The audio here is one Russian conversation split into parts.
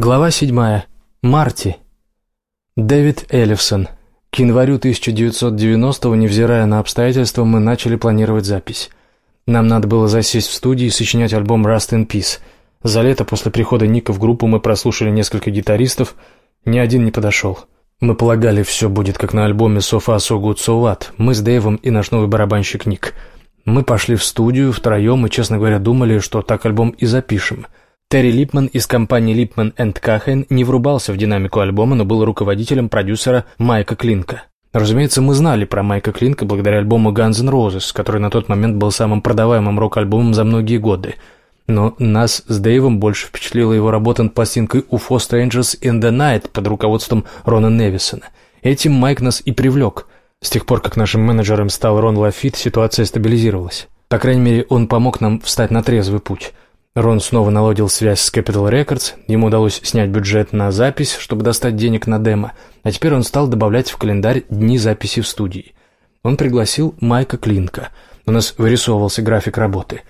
Глава 7. Марти. Дэвид Эллифсон. К январю 1990-го, невзирая на обстоятельства, мы начали планировать запись. Нам надо было засесть в студии и сочинять альбом «Rust in Peace». За лето после прихода Ника в группу мы прослушали несколько гитаристов, ни один не подошел. Мы полагали, все будет как на альбоме «So far, so good, so what». Мы с Дэйвом и наш новый барабанщик Ник. Мы пошли в студию втроем и, честно говоря, думали, что так альбом и запишем – Терри Липман из компании Липман энд Кахен не врубался в динамику альбома, но был руководителем продюсера Майка Клинка. Разумеется, мы знали про Майка Клинка благодаря альбому Guns N' Roses, который на тот момент был самым продаваемым рок-альбомом за многие годы. Но нас с Дэйвом больше впечатлила его работа над пластинкой UFO Strangers in the Night под руководством Рона Невисона. Этим Майк нас и привлек. С тех пор, как нашим менеджером стал Рон Лафит, ситуация стабилизировалась. По крайней мере, он помог нам встать на трезвый путь. Рон снова наладил связь с Capital Records, ему удалось снять бюджет на запись, чтобы достать денег на демо, а теперь он стал добавлять в календарь дни записи в студии. Он пригласил Майка Клинка. У нас вырисовывался график работы.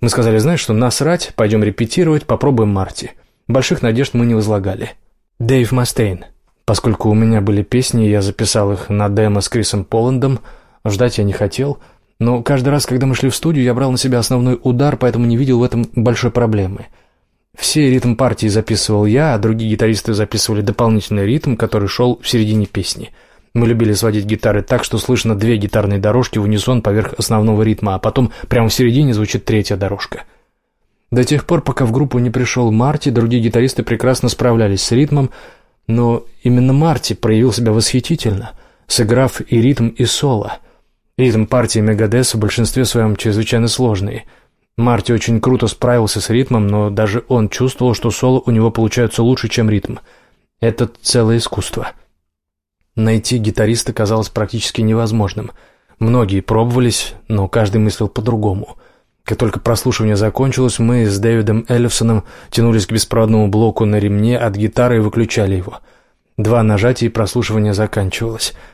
Мы сказали, знаешь что, насрать, пойдем репетировать, попробуем Марти. Больших надежд мы не возлагали. Дэйв Мастейн. Поскольку у меня были песни, я записал их на демо с Крисом Поландом, ждать я не хотел — но каждый раз, когда мы шли в студию, я брал на себя основной удар, поэтому не видел в этом большой проблемы. Все ритм партии записывал я, а другие гитаристы записывали дополнительный ритм, который шел в середине песни. Мы любили сводить гитары так, что слышно две гитарные дорожки в унисон поверх основного ритма, а потом прямо в середине звучит третья дорожка. До тех пор, пока в группу не пришел Марти, другие гитаристы прекрасно справлялись с ритмом, но именно Марти проявил себя восхитительно, сыграв и ритм, и соло — Ритм партии Мегадес в большинстве своем чрезвычайно сложный. Марти очень круто справился с ритмом, но даже он чувствовал, что соло у него получаются лучше, чем ритм. Это целое искусство. Найти гитариста казалось практически невозможным. Многие пробовались, но каждый мыслил по-другому. Как только прослушивание закончилось, мы с Дэвидом Эллифсоном тянулись к беспроводному блоку на ремне от гитары и выключали его. Два нажатия и прослушивание заканчивалось –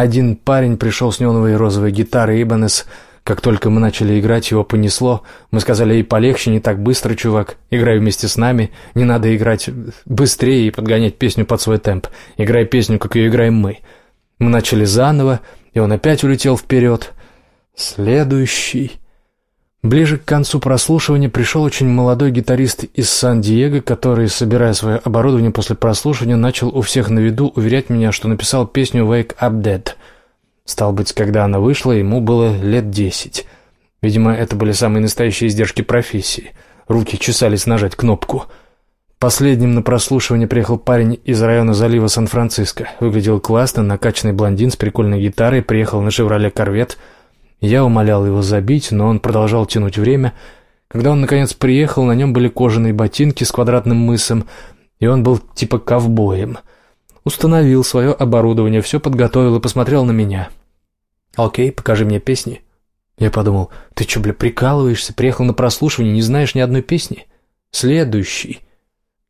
один парень пришел с неоновой розовой гитарой Ибанес. Как только мы начали играть, его понесло. Мы сказали, ей полегче, не так быстро, чувак. Играй вместе с нами. Не надо играть быстрее и подгонять песню под свой темп. Играй песню, как ее играем мы. Мы начали заново, и он опять улетел вперед. Следующий... Ближе к концу прослушивания пришел очень молодой гитарист из Сан-Диего, который, собирая свое оборудование после прослушивания, начал у всех на виду уверять меня, что написал песню «Wake Up Dead». Стал быть, когда она вышла, ему было лет десять. Видимо, это были самые настоящие издержки профессии. Руки чесались нажать кнопку. Последним на прослушивание приехал парень из района залива Сан-Франциско. Выглядел классно, накачанный блондин с прикольной гитарой, приехал на «Шевроле Корвет», я умолял его забить, но он продолжал тянуть время. Когда он, наконец, приехал, на нем были кожаные ботинки с квадратным мысом, и он был типа ковбоем. Установил свое оборудование, все подготовил и посмотрел на меня. «Окей, покажи мне песни». Я подумал, «Ты что, бля, прикалываешься? Приехал на прослушивание, не знаешь ни одной песни?» «Следующий».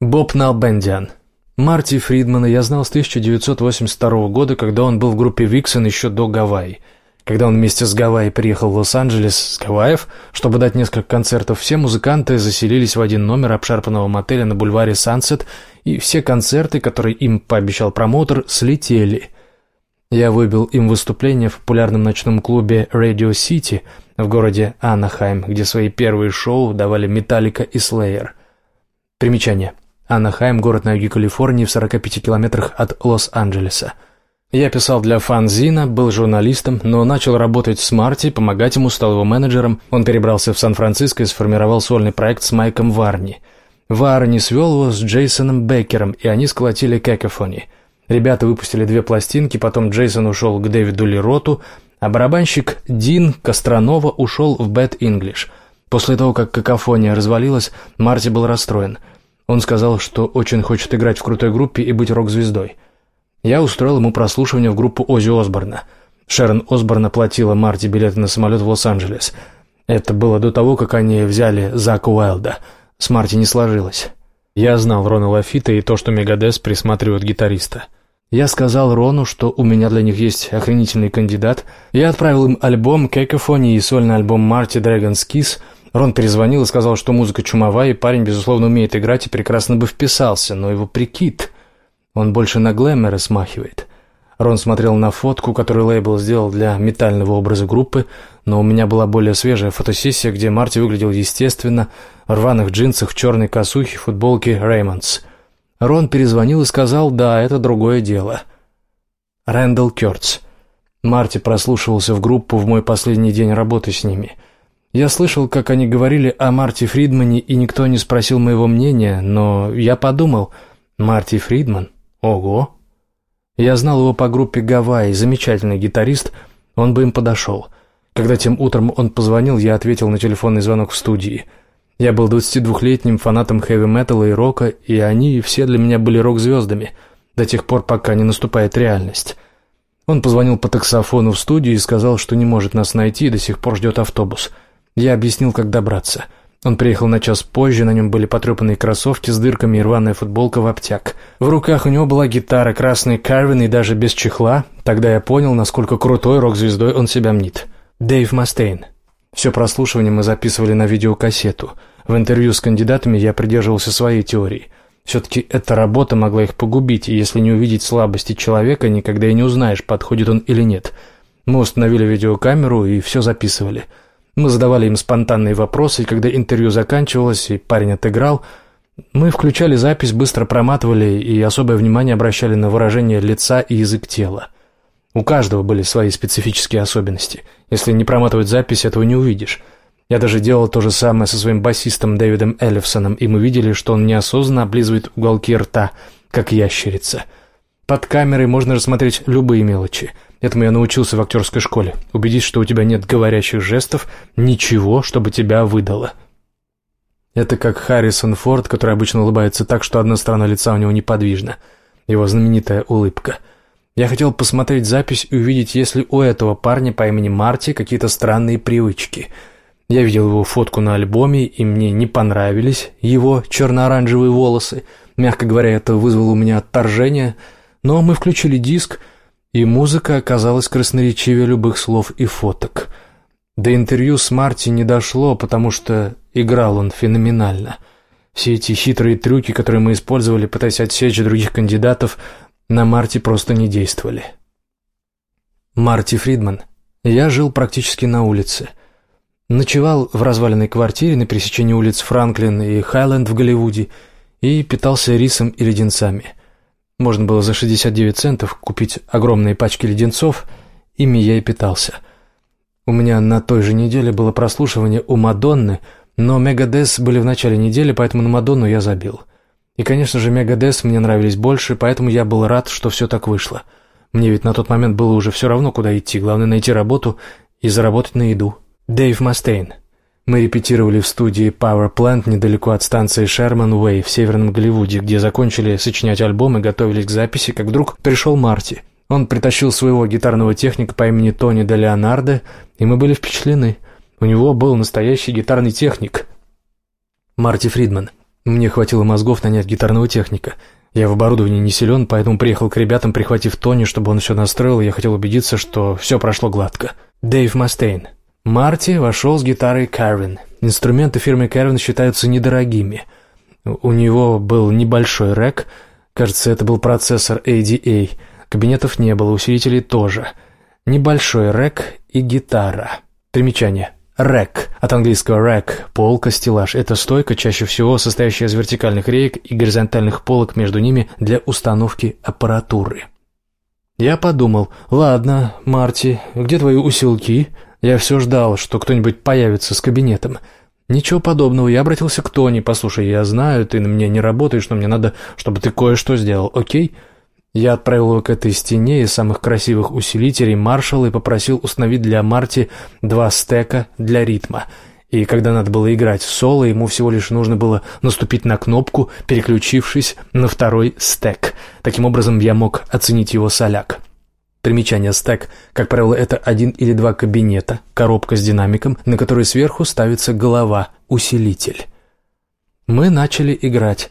Боб Налбендиан. Марти Фридмана я знал с 1982 года, когда он был в группе «Виксон» еще до Гавайи. Когда он вместе с Гавайи приехал в Лос-Анджелес с Гавайев, чтобы дать несколько концертов, все музыканты заселились в один номер обшарпанного мотеля на бульваре Сансет, и все концерты, которые им пообещал промоутер, слетели. Я выбил им выступление в популярном ночном клубе Radio City в городе Анахайм, где свои первые шоу давали Металлика и Слеер. Примечание. Анахайм – город на юге Калифорнии в 45 километрах от Лос-Анджелеса. Я писал для фанзина, был журналистом, но начал работать с Марти, помогать ему, стал его менеджером. Он перебрался в Сан-Франциско и сформировал сольный проект с Майком Варни. Варни свел его с Джейсоном Беккером, и они сколотили Кэкофони. Ребята выпустили две пластинки, потом Джейсон ушел к Дэвиду Лероту, а барабанщик Дин Костронова ушел в Bad English. После того, как какофония развалилась, Марти был расстроен. Он сказал, что очень хочет играть в крутой группе и быть рок-звездой. Я устроил ему прослушивание в группу Ози Осборна. Шерон Осборн оплатила Марти билеты на самолет в Лос-Анджелес. Это было до того, как они взяли Зака Уайлда. С Марти не сложилось. Я знал Рона Лафита и то, что Мегадес присматривает гитариста. Я сказал Рону, что у меня для них есть охренительный кандидат. Я отправил им альбом Cacophony и сольный альбом Марти Dragon's Kiss. Рон перезвонил и сказал, что музыка чумовая, и парень, безусловно, умеет играть и прекрасно бы вписался, но его прикид... Он больше на глэмера смахивает. Рон смотрел на фотку, которую лейбл сделал для метального образа группы, но у меня была более свежая фотосессия, где Марти выглядел естественно, в рваных джинсах, в черной косухе, футболке «Реймондс». Рон перезвонил и сказал, да, это другое дело. Рэндалл Кёртс. Марти прослушивался в группу в мой последний день работы с ними. Я слышал, как они говорили о Марти Фридмане, и никто не спросил моего мнения, но я подумал, Марти Фридман? Ого! Я знал его по группе «Гавайи», замечательный гитарист, он бы им подошел. Когда тем утром он позвонил, я ответил на телефонный звонок в студии. Я был 22-летним фанатом хэви-металла и рока, и они все для меня были рок-звездами, до тех пор, пока не наступает реальность. Он позвонил по таксофону в студию и сказал, что не может нас найти и до сих пор ждет автобус. Я объяснил, как добраться. Он приехал на час позже, на нем были потрепанные кроссовки с дырками и рваная футболка в обтяг. В руках у него была гитара, красный Карвин и даже без чехла. Тогда я понял, насколько крутой рок-звездой он себя мнит. Дэйв Мастейн. Все прослушивание мы записывали на видеокассету. В интервью с кандидатами я придерживался своей теории – все-таки эта работа могла их погубить, и если не увидеть слабости человека, никогда и не узнаешь, подходит он или нет. Мы установили видеокамеру и все записывали. Мы задавали им спонтанные вопросы, и когда интервью заканчивалось и парень отыграл, мы включали запись, быстро проматывали и особое внимание обращали на выражение лица и язык тела. У каждого были свои специфические особенности. Если не проматывать запись, этого не увидишь. Я даже делал то же самое со своим басистом Дэвидом Эллифсоном, и мы видели, что он неосознанно облизывает уголки рта, как ящерица. Под камерой можно рассмотреть любые мелочи. Этому я научился в актерской школе. Убедись, что у тебя нет говорящих жестов, ничего, чтобы тебя выдало. Это как Харрисон Форд, который обычно улыбается так, что одна сторона лица у него неподвижна. Его знаменитая улыбка. Я хотел посмотреть запись и увидеть, есть ли у этого парня по имени Марти какие-то странные привычки — я видел его фотку на альбоме, и мне не понравились его черно-оранжевые волосы. Мягко говоря, это вызвало у меня отторжение. Но мы включили диск, и музыка оказалась красноречивее любых слов и фоток. До интервью с Марти не дошло, потому что играл он феноменально. Все эти хитрые трюки, которые мы использовали, пытаясь отсечь других кандидатов, на Марти просто не действовали. Марти Фридман. Я жил практически на улице. Ночевал в разваленной квартире на пересечении улиц Франклин и Хайленд в Голливуде и питался рисом и леденцами. Можно было за 69 центов купить огромные пачки леденцов, ими я и питался. У меня на той же неделе было прослушивание у Мадонны, но Мегадес были в начале недели, поэтому на Мадонну я забил. И, конечно же, Мегадес мне нравились больше, поэтому я был рад, что все так вышло. Мне ведь на тот момент было уже все равно, куда идти, главное найти работу и заработать на еду. Дэйв Мастейн. Мы репетировали в студии Power Plant недалеко от станции Шерман Уэй в Северном Голливуде, где закончили сочинять альбом и готовились к записи, как вдруг пришел Марти. Он притащил своего гитарного техника по имени Тони де Леонардо, и мы были впечатлены. У него был настоящий гитарный техник. Марти Фридман. Мне хватило мозгов нанять гитарного техника. Я в оборудовании не силен, поэтому приехал к ребятам, прихватив Тони, чтобы он все настроил, и я хотел убедиться, что все прошло гладко. Дэйв Мастейн. Марти вошел с гитарой Карвин. Инструменты фирмы Карвин считаются недорогими. У него был небольшой рэк, кажется, это был процессор ADA. Кабинетов не было, усилителей тоже. Небольшой рэк и гитара. Примечание. Рэк, от английского рэк, полка, стеллаж. Это стойка, чаще всего состоящая из вертикальных реек и горизонтальных полок между ними для установки аппаратуры. Я подумал, ладно, Марти, где твои усилки? Я все ждал, что кто-нибудь появится с кабинетом. Ничего подобного, я обратился к Тони. «Послушай, я знаю, ты на меня не работаешь, но мне надо, чтобы ты кое-что сделал, окей?» Я отправил его к этой стене из самых красивых усилителей Маршалла и попросил установить для Марти два стека для ритма. И когда надо было играть соло, ему всего лишь нужно было наступить на кнопку, переключившись на второй стек. Таким образом, я мог оценить его соляк. Примечание стек, как правило, это один или два кабинета, коробка с динамиком, на которой сверху ставится голова, усилитель. Мы начали играть.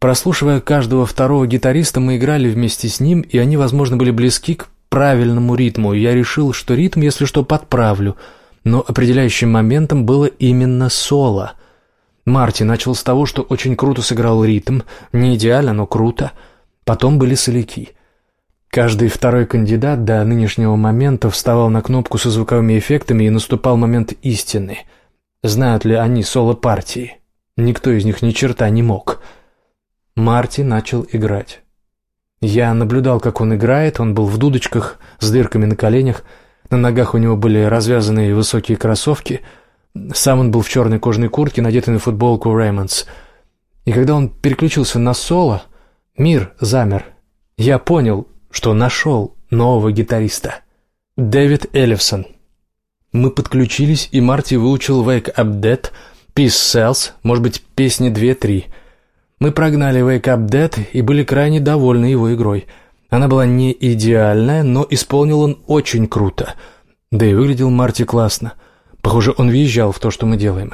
Прослушивая каждого второго гитариста, мы играли вместе с ним, и они, возможно, были близки к правильному ритму. Я решил, что ритм, если что, подправлю. но определяющим моментом было именно соло. Марти начал с того, что очень круто сыграл ритм, не идеально, но круто. Потом были соляки. Каждый второй кандидат до нынешнего момента вставал на кнопку со звуковыми эффектами и наступал момент истины. Знают ли они соло партии? Никто из них ни черта не мог. Марти начал играть. Я наблюдал, как он играет, он был в дудочках, с дырками на коленях, на ногах у него были развязанные высокие кроссовки, сам он был в черной кожаной куртке, надетой на футболку Реймондс. И когда он переключился на соло, мир замер. Я понял, что нашел нового гитариста. Дэвид Эллифсон. Мы подключились, и Марти выучил «Wake Up Dead», «Peace Cells», может быть, песни две-три — мы прогнали Wake Up Dead и были крайне довольны его игрой. Она была не идеальная, но исполнил он очень круто. Да и выглядел Марти классно. Похоже, он въезжал в то, что мы делаем.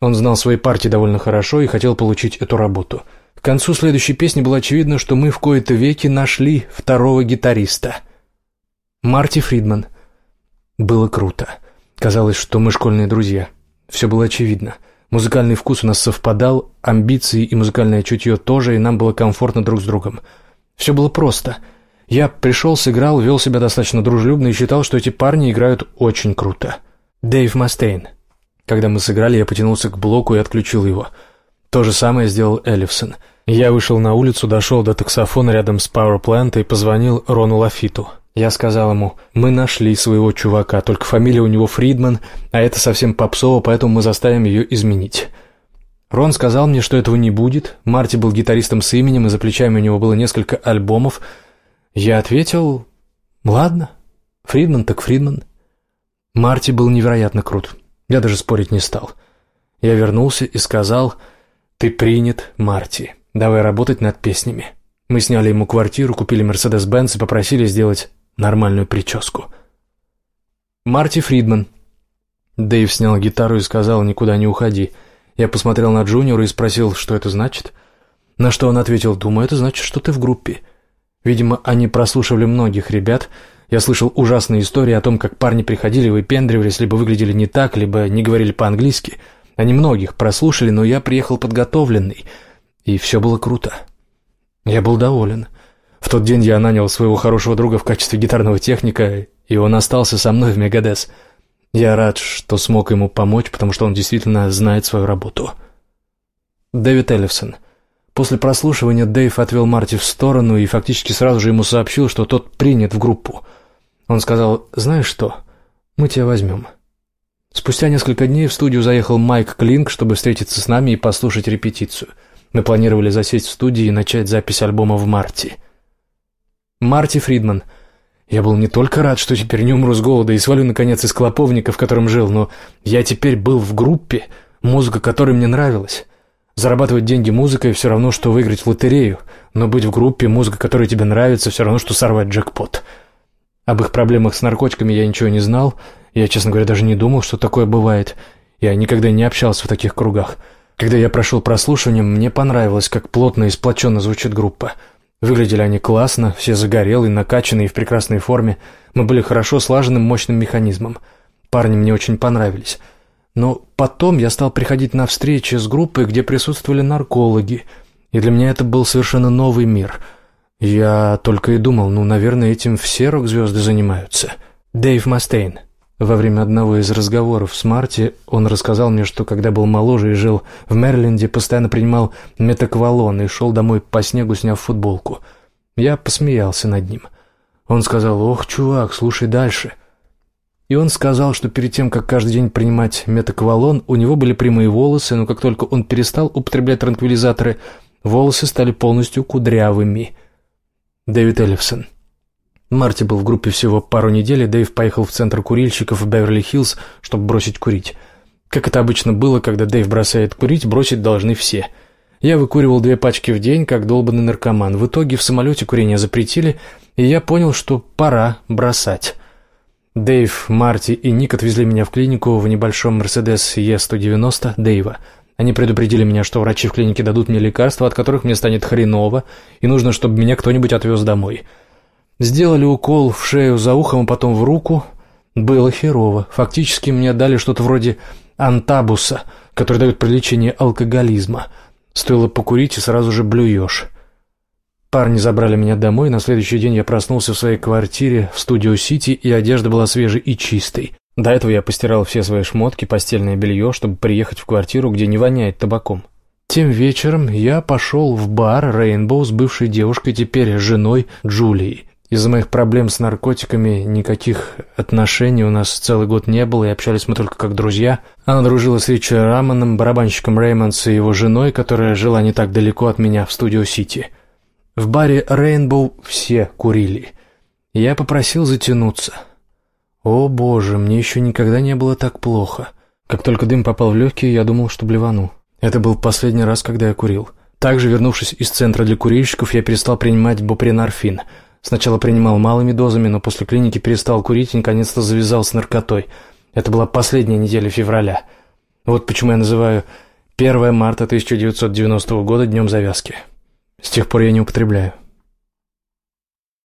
Он знал свои партии довольно хорошо и хотел получить эту работу. К концу следующей песни было очевидно, что мы в кои-то веки нашли второго гитариста. Марти Фридман. Было круто. Казалось, что мы школьные друзья. Все было очевидно. Музыкальный вкус у нас совпадал, амбиции и музыкальное чутье тоже, и нам было комфортно друг с другом. Все было просто. Я пришел, сыграл, вел себя достаточно дружелюбно и считал, что эти парни играют очень круто. Дэйв Мастейн. Когда мы сыграли, я потянулся к блоку и отключил его. То же самое сделал Эллифсон. Я вышел на улицу, дошел до таксофона рядом с Plant и позвонил Рону Лафиту. Я сказал ему, мы нашли своего чувака, только фамилия у него Фридман, а это совсем попсово, поэтому мы заставим ее изменить. Рон сказал мне, что этого не будет. Марти был гитаристом с именем, и за плечами у него было несколько альбомов. Я ответил, ладно, Фридман так Фридман. Марти был невероятно крут. Я даже спорить не стал. Я вернулся и сказал, ты принят, Марти, давай работать над песнями. Мы сняли ему квартиру, купили Мерседес-Бенц и попросили сделать нормальную прическу. Марти Фридман. Дэйв снял гитару и сказал «Никуда не уходи». Я посмотрел на Джуниора и спросил, что это значит. На что он ответил «Думаю, это значит, что ты в группе». Видимо, они прослушивали многих ребят. Я слышал ужасные истории о том, как парни приходили, выпендривались, либо выглядели не так, либо не говорили по-английски. Они многих прослушали, но я приехал подготовленный, и все было круто. Я был доволен. В тот день я нанял своего хорошего друга в качестве гитарного техника, и он остался со мной в Мегадес. Я рад, что смог ему помочь, потому что он действительно знает свою работу. Дэвид Эллифсон. После прослушивания Дэйв отвел Марти в сторону и фактически сразу же ему сообщил, что тот принят в группу. Он сказал, «Знаешь что, мы тебя возьмем». Спустя несколько дней в студию заехал Майк Клинк, чтобы встретиться с нами и послушать репетицию. Мы планировали засесть в студии и начать запись альбома в марте. Марти Фридман. Я был не только рад, что теперь не умру с голода и свалю, наконец, из клоповника, в котором жил, но я теперь был в группе, музыка которой мне нравилась. Зарабатывать деньги музыкой все равно, что выиграть в лотерею, но быть в группе, музыка которая тебе нравится, все равно, что сорвать джекпот. Об их проблемах с наркотиками я ничего не знал, я, честно говоря, даже не думал, что такое бывает. Я никогда не общался в таких кругах. Когда я прошел прослушивание, мне понравилось, как плотно и сплоченно звучит группа — Выглядели они классно, все загорелые, накачанные в прекрасной форме. Мы были хорошо слаженным мощным механизмом. Парни мне очень понравились. Но потом я стал приходить на встречи с группой, где присутствовали наркологи, и для меня это был совершенно новый мир. Я только и думал, ну, наверное, этим все рок-звезды занимаются. Дэйв Мастейн. Во время одного из разговоров с Марти он рассказал мне, что когда был моложе и жил в Мэриленде, постоянно принимал метаквалон и шел домой по снегу, сняв футболку. Я посмеялся над ним. Он сказал, «Ох, чувак, слушай дальше». И он сказал, что перед тем, как каждый день принимать метаквалон, у него были прямые волосы, но как только он перестал употреблять транквилизаторы, волосы стали полностью кудрявыми. Дэвид Эллифсон Марти был в группе всего пару недель, и Дэйв поехал в центр курильщиков в Беверли-Хиллз, чтобы бросить курить. Как это обычно было, когда Дэйв бросает курить, бросить должны все. Я выкуривал две пачки в день, как долбанный наркоман. В итоге в самолете курение запретили, и я понял, что пора бросать. Дэйв, Марти и Ник отвезли меня в клинику в небольшом Мерседес Е190 Дэйва. Они предупредили меня, что врачи в клинике дадут мне лекарства, от которых мне станет хреново, и нужно, чтобы меня кто-нибудь отвез домой. Сделали укол в шею за ухом, а потом в руку. Было херово. Фактически мне дали что-то вроде антабуса, который дает при лечении алкоголизма. Стоило покурить и сразу же блюешь. Парни забрали меня домой, на следующий день я проснулся в своей квартире в Студио-Сити, и одежда была свежей и чистой. До этого я постирал все свои шмотки, постельное белье, чтобы приехать в квартиру, где не воняет табаком. Тем вечером я пошел в бар «Рейнбоу» с бывшей девушкой, теперь женой Джулией. Из-за моих проблем с наркотиками никаких отношений у нас целый год не было, и общались мы только как друзья. Она дружила с Ричи Раманом, барабанщиком Реймонс и его женой, которая жила не так далеко от меня, в Студио-Сити. В баре «Рейнбоу» все курили. Я попросил затянуться. О боже, мне еще никогда не было так плохо. Как только дым попал в легкие, я думал, что блевану. Это был последний раз, когда я курил. Также, вернувшись из центра для курильщиков, я перестал принимать бупринорфин – Сначала принимал малыми дозами, но после клиники перестал курить и наконец-то завязал с наркотой. Это была последняя неделя февраля. Вот почему я называю 1 марта 1990 года днем завязки. С тех пор я не употребляю.